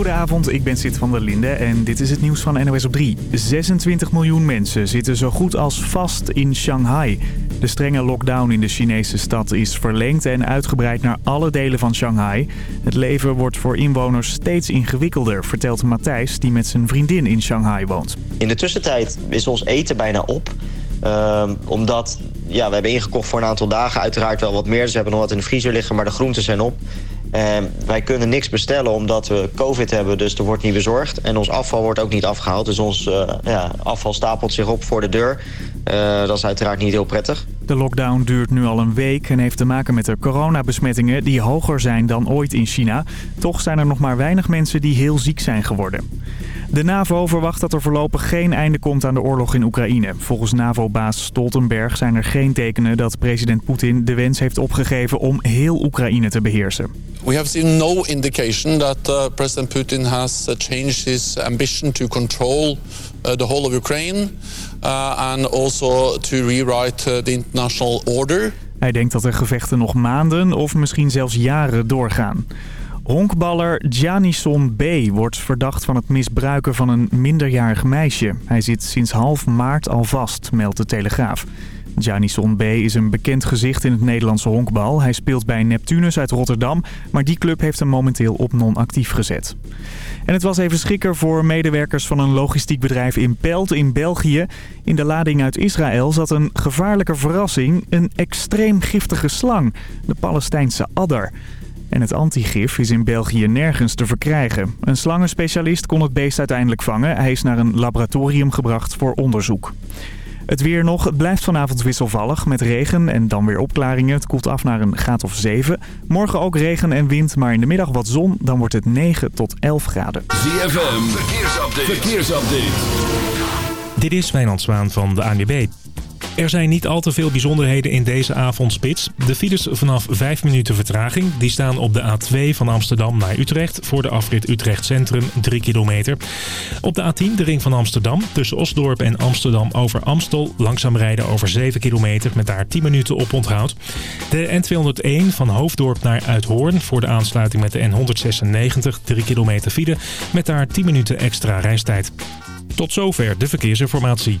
goedenavond. Ik ben Sid van der Linde en dit is het nieuws van NOS op 3. 26 miljoen mensen zitten zo goed als vast in Shanghai. De strenge lockdown in de Chinese stad is verlengd en uitgebreid naar alle delen van Shanghai. Het leven wordt voor inwoners steeds ingewikkelder, vertelt Matthijs die met zijn vriendin in Shanghai woont. In de tussentijd is ons eten bijna op. Ehm, omdat ja, we hebben ingekocht voor een aantal dagen. Uiteraard wel wat meer. Dus hebben nog wat in de vriezer liggen, maar de groenten zijn op. En wij kunnen niks bestellen omdat we covid hebben, dus er wordt niet bezorgd. En ons afval wordt ook niet afgehaald, dus ons uh, ja, afval stapelt zich op voor de deur. Uh, dat is uiteraard niet heel prettig. De lockdown duurt nu al een week en heeft te maken met de coronabesmettingen die hoger zijn dan ooit in China. Toch zijn er nog maar weinig mensen die heel ziek zijn geworden. De NAVO verwacht dat er voorlopig geen einde komt aan de oorlog in Oekraïne. Volgens NAVO-baas Stoltenberg zijn er geen tekenen dat president Poetin de wens heeft opgegeven om heel Oekraïne te beheersen. We have seen no indication that uh, President Putin has uh, changed his ambition to control uh, the whole of Ukraine uh, and also to rewrite uh, the international order. Hij denkt dat de gevechten nog maanden of misschien zelfs jaren doorgaan. Honkballer Janison B. wordt verdacht van het misbruiken van een minderjarig meisje. Hij zit sinds half maart al vast, meldt de Telegraaf. Janison B. is een bekend gezicht in het Nederlandse honkbal. Hij speelt bij Neptunus uit Rotterdam, maar die club heeft hem momenteel op non-actief gezet. En het was even schikker voor medewerkers van een logistiek bedrijf in Pelt in België. In de lading uit Israël zat een gevaarlijke verrassing, een extreem giftige slang, de Palestijnse adder. En het antigif is in België nergens te verkrijgen. Een slangenspecialist kon het beest uiteindelijk vangen. Hij is naar een laboratorium gebracht voor onderzoek. Het weer nog. Het blijft vanavond wisselvallig met regen en dan weer opklaringen. Het koelt af naar een graad of 7. Morgen ook regen en wind, maar in de middag wat zon. Dan wordt het 9 tot 11 graden. ZFM, verkeersupdate. verkeersupdate. Dit is Wijnand Zwaan van de ANWB. Er zijn niet al te veel bijzonderheden in deze avondspits. De files vanaf 5 minuten vertraging. Die staan op de A2 van Amsterdam naar Utrecht. Voor de afrit Utrecht Centrum 3 kilometer. Op de A10 de ring van Amsterdam. Tussen Osdorp en Amsterdam over Amstel. Langzaam rijden over 7 kilometer met daar 10 minuten op onthoud. De N201 van Hoofddorp naar Uithoorn. Voor de aansluiting met de N196 3 kilometer file. Met daar 10 minuten extra reistijd. Tot zover de verkeersinformatie.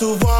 To walk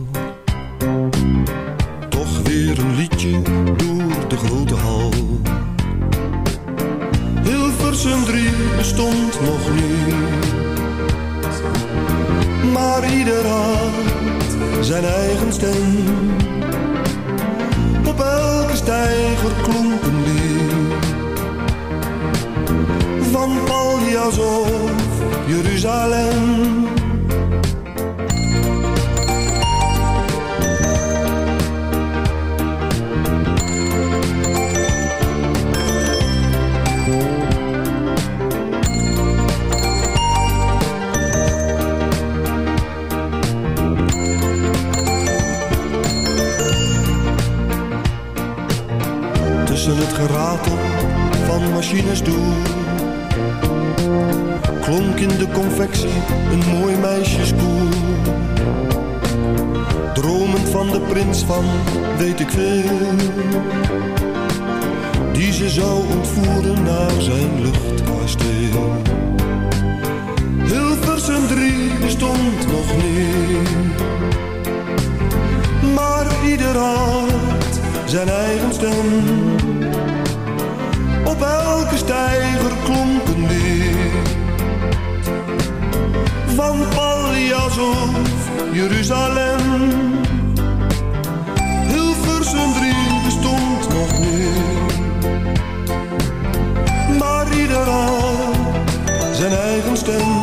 Jeruzalem. Van weet ik veel, die ze zou ontvoeren naar zijn luchtkasteel. Hilversum 3 bestond nog niet, maar ieder had zijn eigen stem. Op elke stijger klonk een lied van Paljas of Jeruzalem. Eigen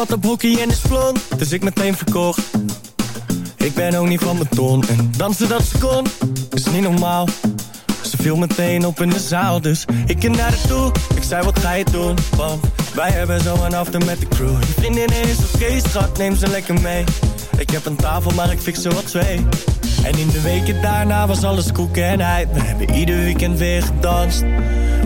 Zat op hockey en is blond, dus ik meteen verkocht. Ik ben ook niet van beton en dansen dat ze kon, is niet normaal. Ze viel meteen op in de zaal, dus ik ging naar haar toe. Ik zei, wat ga je doen? Want wij hebben zo een after met de crew. Je vriendin is oké, schat, neem ze lekker mee. Ik heb een tafel, maar ik fix er wat twee. En in de weken daarna was alles koeken en ei. We hebben ieder weekend weer gedanst.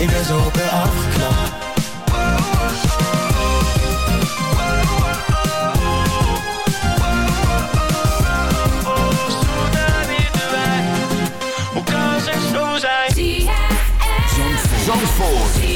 ik ben zo op haar afgeknapt Hoe kan ze zo zijn? Zandvoort.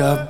up.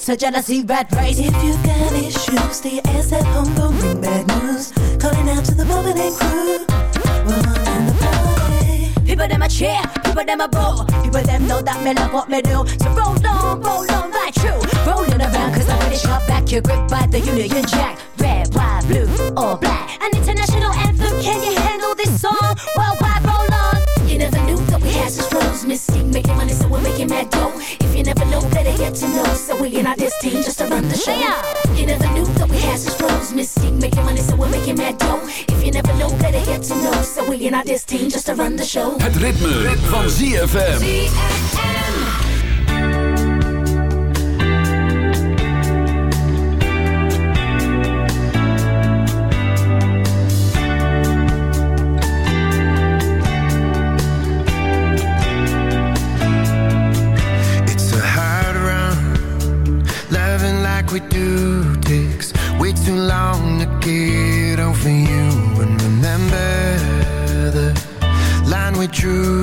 it's a jealousy rat race. If you got issues, stay ass at home, don't bring bad news. Calling out to the moment crew. Woman in the party. People them a cheer, people them a boo. People them know that me love what me do. So roll on, roll on, right true. Rolling around, cause I'm really sharp back. You're gripped by the Union Jack. Red, white, blue, or black. An international anthem, can you handle this song? Worldwide, roll on. You never knew that we had such flows. missing, making money, so we're making mad dough to get to know so we in our this team just to run the show. yeah. You never knew that we had such flows. misty, making money, so we're making mad dough. If you never know, better get to know so we in our this team just to run the show. Het ritme, ritme. van ZFM. truth.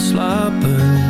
Slapen